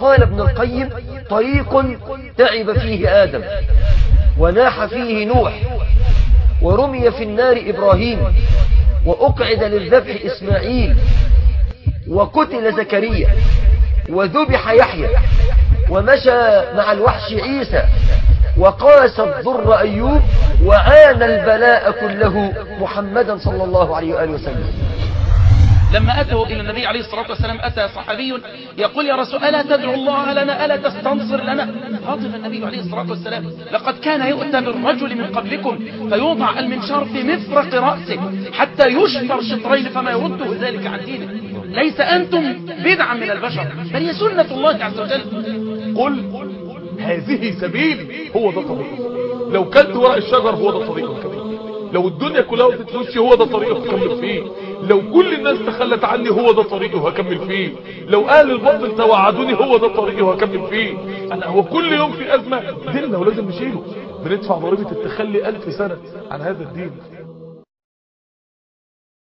قال ابن القيم طريق تعب فيه آدم وناح فيه نوح ورمي في النار إبراهيم وأقعد للذبح إسماعيل وقتل زكريا وذبح يحيى ومشى مع الوحش عيسى وقاس الضر أيوب وعانى البلاء كله محمدا صلى الله عليه وآله وسلم. لما أتوا إلى النبي عليه الصلاة والسلام أتى صحابي يقول يا رسول ألا تدعو الله لنا؟ ألا تستنصر لنا؟ غضب النبي عليه الصلاة والسلام لقد كان يؤتى بالرجل من قبلكم فيوضع المنشار في مفرق رأسه حتى يشفر شطرين فما يرده ذلك عن دينه. ليس أنتم بدعا من البشر بل هي سنة الله عز وجل. قل هذه سبيلي هو ده طريقي لو كلت ورق الشجر هو ده الكريم لو الدنيا كلها وقفت في وشي هو ده طريقي هكمل فيه. لو كل الناس تخلت عني هو ده طريقي وهكمل فيه. لو أهل الباطل توعدوني هو ده طريقي وهكمل فيه. أنا هو كل يوم في أزمة. ديننا ولازم نشيله. بندفع ضريبة التخلي ألف سنة عن هذا الدين.